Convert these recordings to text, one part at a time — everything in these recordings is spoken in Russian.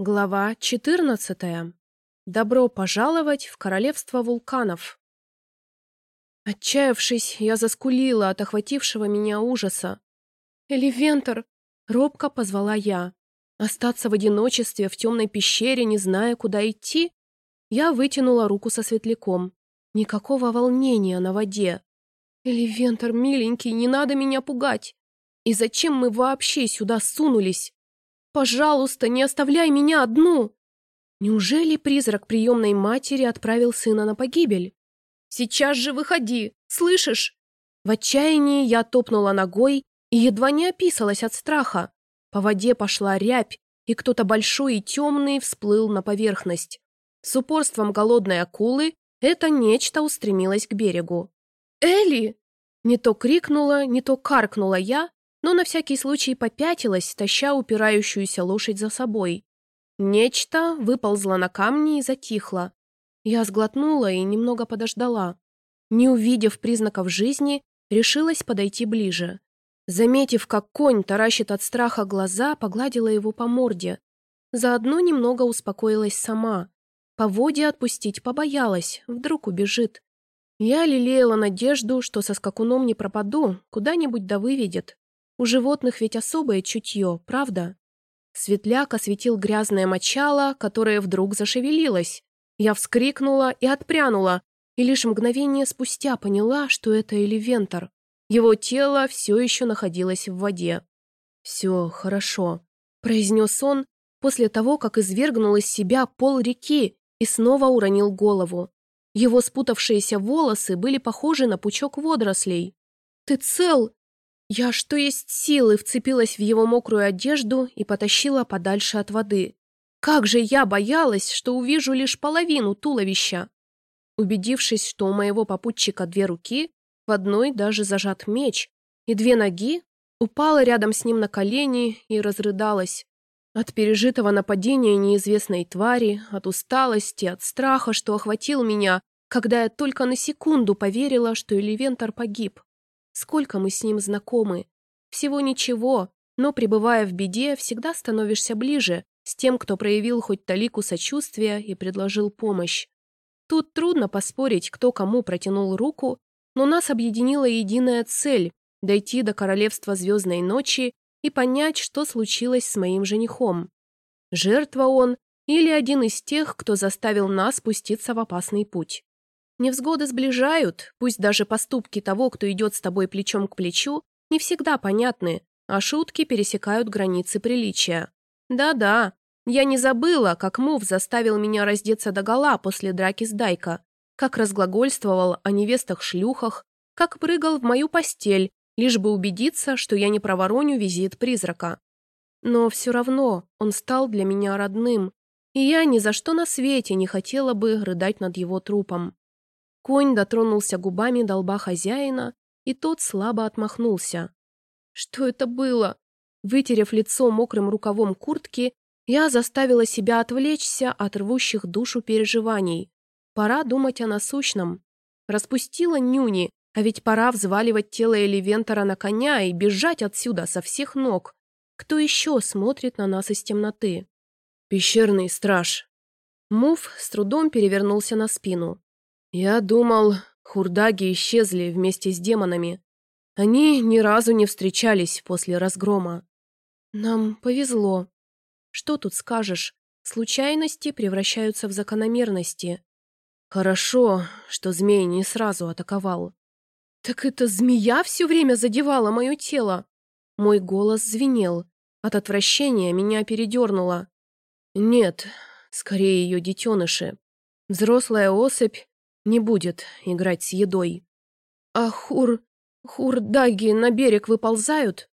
Глава 14. Добро пожаловать в королевство вулканов. Отчаявшись, я заскулила от охватившего меня ужаса. «Эливентор!» — робко позвала я. Остаться в одиночестве в темной пещере, не зная, куда идти? Я вытянула руку со светляком. Никакого волнения на воде. «Эливентор, миленький, не надо меня пугать! И зачем мы вообще сюда сунулись?» Пожалуйста, не оставляй меня одну!» Неужели призрак приемной матери отправил сына на погибель? «Сейчас же выходи! Слышишь?» В отчаянии я топнула ногой и едва не описалась от страха. По воде пошла рябь, и кто-то большой и темный всплыл на поверхность. С упорством голодной акулы это нечто устремилось к берегу. «Элли!» Не то крикнула, не то каркнула я, но на всякий случай попятилась, таща упирающуюся лошадь за собой. Нечто выползло на камни и затихло. Я сглотнула и немного подождала. Не увидев признаков жизни, решилась подойти ближе. Заметив, как конь таращит от страха глаза, погладила его по морде. Заодно немного успокоилась сама. По воде отпустить побоялась, вдруг убежит. Я лелеяла надежду, что со скакуном не пропаду, куда-нибудь да выведет. У животных ведь особое чутье, правда? Светляк осветил грязное мочало, которое вдруг зашевелилось. Я вскрикнула и отпрянула, и лишь мгновение спустя поняла, что это Эливентор. Его тело все еще находилось в воде. «Все хорошо», — произнес он после того, как извергнул из себя пол реки и снова уронил голову. Его спутавшиеся волосы были похожи на пучок водорослей. «Ты цел?» Я, что есть силы, вцепилась в его мокрую одежду и потащила подальше от воды. Как же я боялась, что увижу лишь половину туловища. Убедившись, что у моего попутчика две руки, в одной даже зажат меч, и две ноги, упала рядом с ним на колени и разрыдалась. От пережитого нападения неизвестной твари, от усталости, от страха, что охватил меня, когда я только на секунду поверила, что Элевентор погиб. Сколько мы с ним знакомы? Всего ничего, но, пребывая в беде, всегда становишься ближе с тем, кто проявил хоть талику сочувствия и предложил помощь. Тут трудно поспорить, кто кому протянул руку, но нас объединила единая цель – дойти до королевства звездной ночи и понять, что случилось с моим женихом. Жертва он или один из тех, кто заставил нас спуститься в опасный путь. Невзгоды сближают, пусть даже поступки того, кто идет с тобой плечом к плечу, не всегда понятны, а шутки пересекают границы приличия. Да-да, я не забыла, как Мув заставил меня раздеться догола после драки с Дайка, как разглагольствовал о невестах-шлюхах, как прыгал в мою постель, лишь бы убедиться, что я не провороню визит призрака. Но все равно он стал для меня родным, и я ни за что на свете не хотела бы рыдать над его трупом. Конь дотронулся губами до лба хозяина, и тот слабо отмахнулся. «Что это было?» Вытерев лицо мокрым рукавом куртки, я заставила себя отвлечься от рвущих душу переживаний. Пора думать о насущном. Распустила нюни, а ведь пора взваливать тело Эливентора на коня и бежать отсюда со всех ног. Кто еще смотрит на нас из темноты? Пещерный страж. Мув с трудом перевернулся на спину. Я думал, хурдаги исчезли вместе с демонами. Они ни разу не встречались после разгрома. Нам повезло. Что тут скажешь? Случайности превращаются в закономерности. Хорошо, что змей не сразу атаковал. Так эта змея все время задевала мое тело. Мой голос звенел. От отвращения меня передернуло. Нет, скорее ее детеныши. Взрослая особь не будет играть с едой. А хур... хурдаги на берег выползают?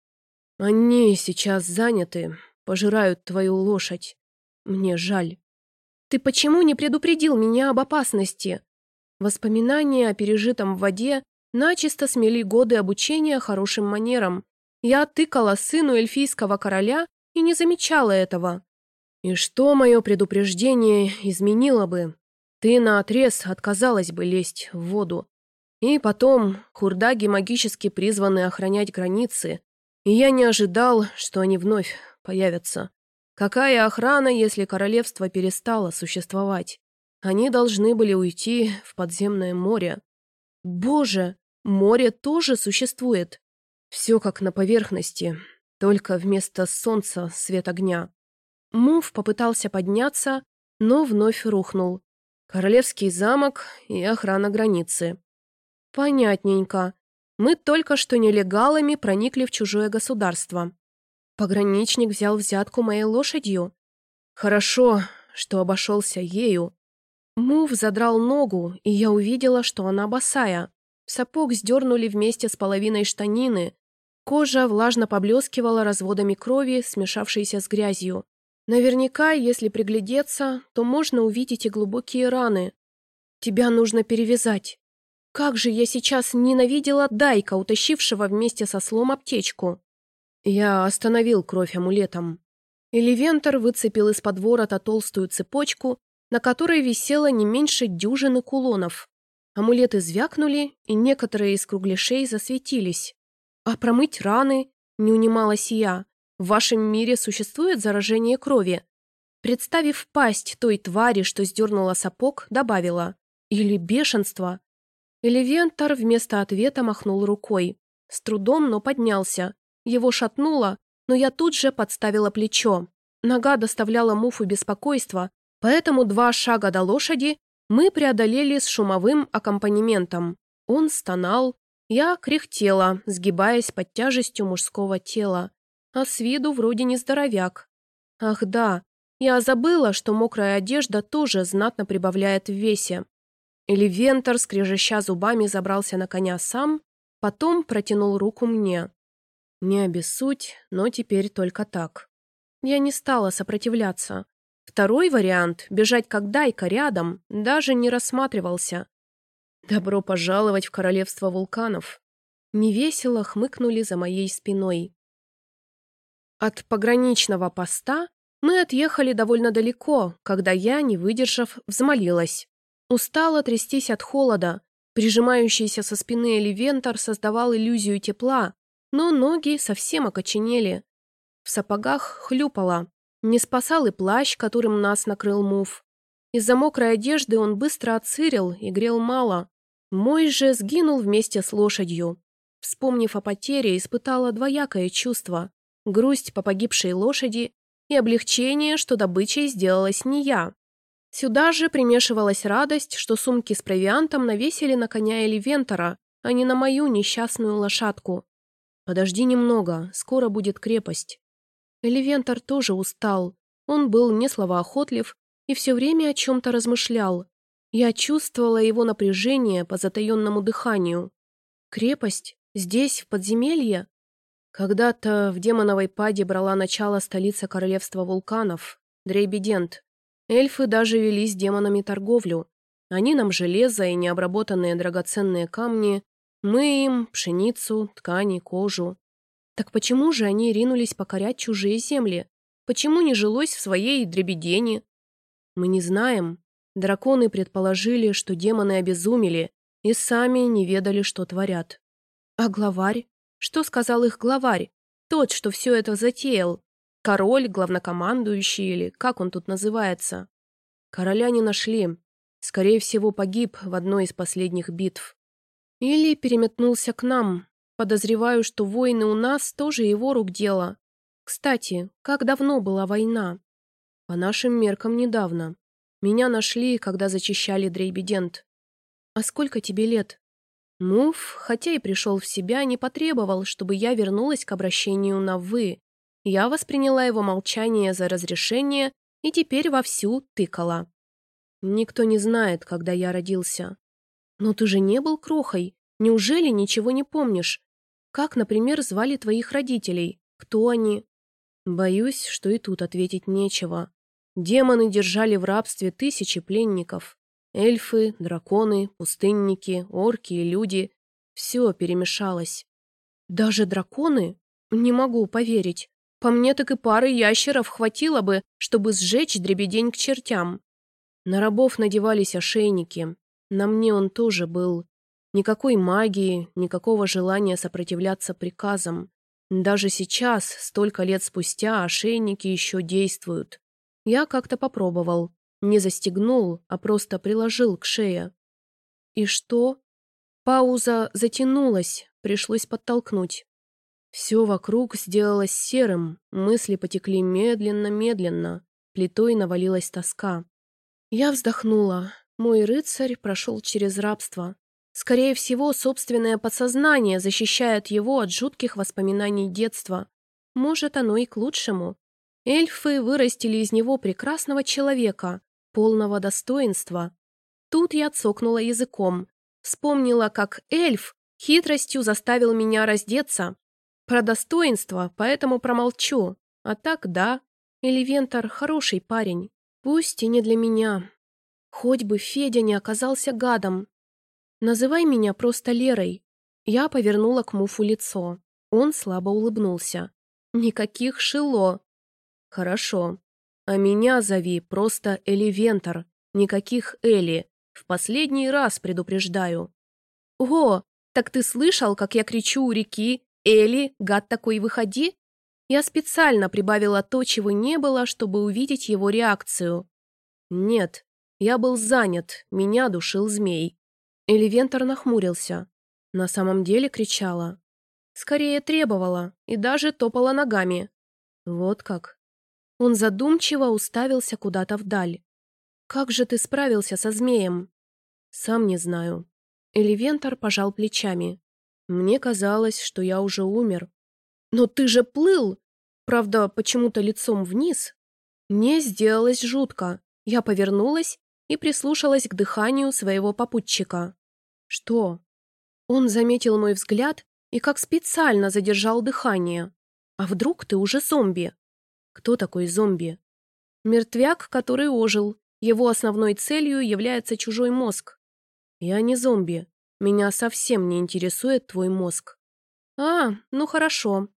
Они сейчас заняты, пожирают твою лошадь. Мне жаль. Ты почему не предупредил меня об опасности? Воспоминания о пережитом в воде начисто смели годы обучения хорошим манерам. Я тыкала сыну эльфийского короля и не замечала этого. И что мое предупреждение изменило бы? Ты наотрез отказалась бы лезть в воду. И потом, хурдаги магически призваны охранять границы, и я не ожидал, что они вновь появятся. Какая охрана, если королевство перестало существовать? Они должны были уйти в подземное море. Боже, море тоже существует. Все как на поверхности, только вместо солнца свет огня. Мув попытался подняться, но вновь рухнул. Королевский замок и охрана границы. Понятненько. Мы только что нелегалами проникли в чужое государство. Пограничник взял взятку моей лошадью. Хорошо, что обошелся ею. Мув задрал ногу, и я увидела, что она босая. Сапог сдернули вместе с половиной штанины. Кожа влажно поблескивала разводами крови, смешавшейся с грязью. Наверняка, если приглядеться, то можно увидеть и глубокие раны. Тебя нужно перевязать. Как же я сейчас ненавидела Дайка, утащившего вместе со слом аптечку. Я остановил кровь амулетом. Эливентор выцепил из-под ворота толстую цепочку, на которой висело не меньше дюжины кулонов. Амулеты звякнули, и некоторые из кругляшей засветились. «А промыть раны?» — не унималась я. «В вашем мире существует заражение крови?» Представив пасть той твари, что сдернула сапог, добавила. «Или бешенство?» Эливентор вместо ответа махнул рукой. С трудом, но поднялся. Его шатнуло, но я тут же подставила плечо. Нога доставляла Муфу беспокойство, поэтому два шага до лошади мы преодолели с шумовым аккомпанементом. Он стонал, я кряхтела, сгибаясь под тяжестью мужского тела. А с виду вроде не здоровяк. Ах да, я забыла, что мокрая одежда тоже знатно прибавляет в весе. Эливентор, скрежеща зубами, забрался на коня сам, потом протянул руку мне. Не обессудь, но теперь только так. Я не стала сопротивляться. Второй вариант, бежать как дайка рядом, даже не рассматривался. Добро пожаловать в королевство вулканов. Невесело хмыкнули за моей спиной. От пограничного поста мы отъехали довольно далеко, когда я, не выдержав, взмолилась. Устала трястись от холода. Прижимающийся со спины элевентор создавал иллюзию тепла, но ноги совсем окоченели. В сапогах хлюпало. Не спасал и плащ, которым нас накрыл мув. Из-за мокрой одежды он быстро отсырил и грел мало. Мой же сгинул вместе с лошадью. Вспомнив о потере, испытала двоякое чувство. Грусть по погибшей лошади и облегчение, что добычей сделалась не я. Сюда же примешивалась радость, что сумки с провиантом навесили на коня или вентора, а не на мою несчастную лошадку. «Подожди немного, скоро будет крепость». Эливентор тоже устал. Он был не словоохотлив и все время о чем-то размышлял. Я чувствовала его напряжение по затаенному дыханию. «Крепость? Здесь, в подземелье?» Когда-то в демоновой паде брала начало столица королевства вулканов, Дрейбидент. Эльфы даже вели с демонами торговлю. Они нам железо и необработанные драгоценные камни мы им пшеницу, ткани, кожу. Так почему же они ринулись покорять чужие земли? Почему не жилось в своей дребедени? Мы не знаем. Драконы предположили, что демоны обезумели и сами не ведали, что творят. А главарь? Что сказал их главарь? Тот, что все это затеял. Король, главнокомандующий или как он тут называется? Короля не нашли. Скорее всего, погиб в одной из последних битв. Или переметнулся к нам. Подозреваю, что войны у нас тоже его рук дело. Кстати, как давно была война? По нашим меркам недавно. Меня нашли, когда зачищали Дрейбидент. А сколько тебе лет? Муф, хотя и пришел в себя, не потребовал, чтобы я вернулась к обращению на «вы». Я восприняла его молчание за разрешение и теперь вовсю тыкала. Никто не знает, когда я родился. «Но ты же не был крохой. Неужели ничего не помнишь? Как, например, звали твоих родителей? Кто они?» Боюсь, что и тут ответить нечего. Демоны держали в рабстве тысячи пленников. Эльфы, драконы, пустынники, орки и люди. Все перемешалось. Даже драконы? Не могу поверить. По мне так и пары ящеров хватило бы, чтобы сжечь дребедень к чертям. На рабов надевались ошейники, на мне он тоже был. Никакой магии, никакого желания сопротивляться приказам. Даже сейчас, столько лет спустя, ошейники еще действуют. Я как-то попробовал. Не застегнул, а просто приложил к шее. И что? Пауза затянулась, пришлось подтолкнуть. Все вокруг сделалось серым, мысли потекли медленно-медленно, плитой навалилась тоска. Я вздохнула. Мой рыцарь прошел через рабство. Скорее всего, собственное подсознание защищает его от жутких воспоминаний детства. Может, оно и к лучшему. Эльфы вырастили из него прекрасного человека, полного достоинства. Тут я цокнула языком. Вспомнила, как эльф хитростью заставил меня раздеться. Про достоинство, поэтому промолчу. А так, да, Эливентор хороший парень. Пусть и не для меня. Хоть бы Федя не оказался гадом, «Называй меня просто Лерой». Я повернула к Муфу лицо. Он слабо улыбнулся. «Никаких шило». «Хорошо. А меня зови просто Эливентор. Никаких Эли. В последний раз предупреждаю». «О, так ты слышал, как я кричу у реки? Эли, гад такой, выходи?» Я специально прибавила то, чего не было, чтобы увидеть его реакцию. «Нет, я был занят, меня душил змей. Эливентор нахмурился. На самом деле кричала. Скорее требовала и даже топала ногами. Вот как. Он задумчиво уставился куда-то вдаль. «Как же ты справился со змеем?» «Сам не знаю». Эливентор пожал плечами. «Мне казалось, что я уже умер». «Но ты же плыл!» Правда, почему-то лицом вниз. Мне сделалось жутко. Я повернулась и прислушалась к дыханию своего попутчика. «Что?» Он заметил мой взгляд и как специально задержал дыхание. «А вдруг ты уже зомби?» «Кто такой зомби?» «Мертвяк, который ожил. Его основной целью является чужой мозг». «Я не зомби. Меня совсем не интересует твой мозг». «А, ну хорошо».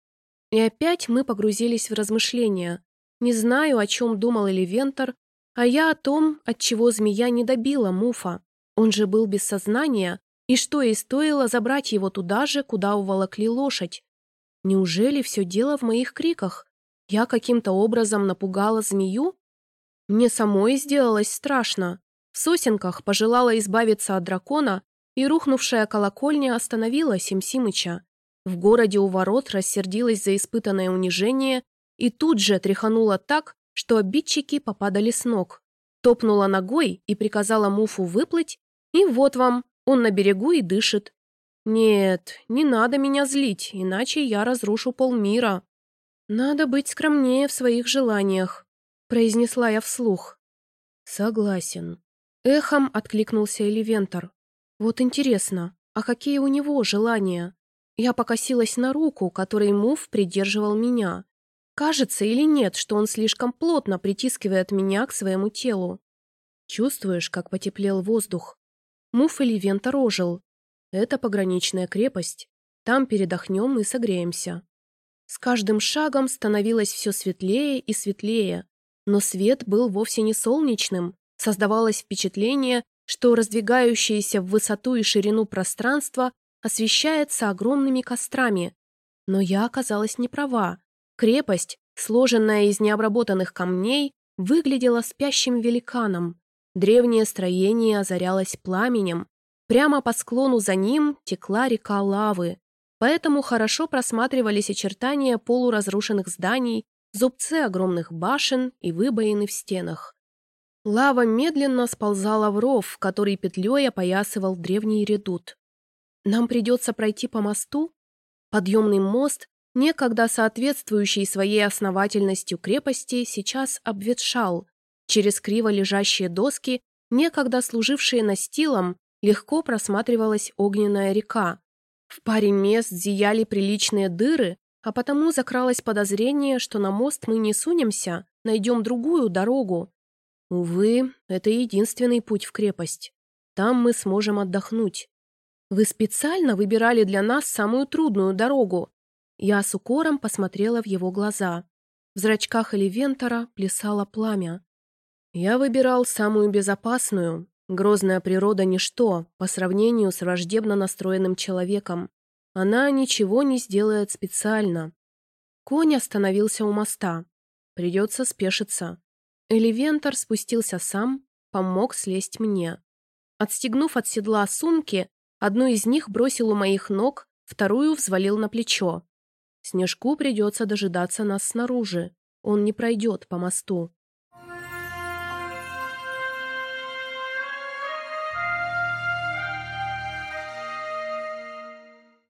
И опять мы погрузились в размышления. Не знаю, о чем думал Эливентор, а я о том, от чего змея не добила Муфа. Он же был без сознания, и что ей стоило забрать его туда же, куда уволокли лошадь. Неужели все дело в моих криках? Я каким-то образом напугала змею? Мне самой сделалось страшно. В сосенках пожелала избавиться от дракона, и рухнувшая колокольня остановила Симсимыча. В городе у ворот рассердилась за испытанное унижение и тут же тряханула так, что обидчики попадали с ног. Топнула ногой и приказала Муфу выплыть и вот вам, он на берегу и дышит. Нет, не надо меня злить, иначе я разрушу полмира. Надо быть скромнее в своих желаниях, произнесла я вслух. Согласен. Эхом откликнулся Эливентор. Вот интересно, а какие у него желания? Я покосилась на руку, которой Мув придерживал меня. Кажется или нет, что он слишком плотно притискивает меня к своему телу. Чувствуешь, как потеплел воздух? Муф или Вентор ожил. Это пограничная крепость. Там передохнем и согреемся. С каждым шагом становилось все светлее и светлее. Но свет был вовсе не солнечным. Создавалось впечатление, что раздвигающееся в высоту и ширину пространство освещается огромными кострами. Но я оказалась не права. Крепость, сложенная из необработанных камней, выглядела спящим великаном. Древнее строение озарялось пламенем. Прямо по склону за ним текла река лавы, поэтому хорошо просматривались очертания полуразрушенных зданий, зубцы огромных башен и выбоины в стенах. Лава медленно сползала в ров, который петлей опоясывал древний редут. Нам придется пройти по мосту? Подъемный мост, некогда соответствующий своей основательностью крепости, сейчас обветшал, Через криво лежащие доски, некогда служившие настилом, легко просматривалась огненная река. В паре мест зияли приличные дыры, а потому закралось подозрение, что на мост мы не сунемся, найдем другую дорогу. Увы, это единственный путь в крепость. Там мы сможем отдохнуть. Вы специально выбирали для нас самую трудную дорогу. Я с укором посмотрела в его глаза. В зрачках Эливентора плясало пламя. Я выбирал самую безопасную. Грозная природа – ничто по сравнению с враждебно настроенным человеком. Она ничего не сделает специально. Конь остановился у моста. Придется спешиться. Эливентор спустился сам, помог слезть мне. Отстегнув от седла сумки, одну из них бросил у моих ног, вторую взвалил на плечо. Снежку придется дожидаться нас снаружи. Он не пройдет по мосту.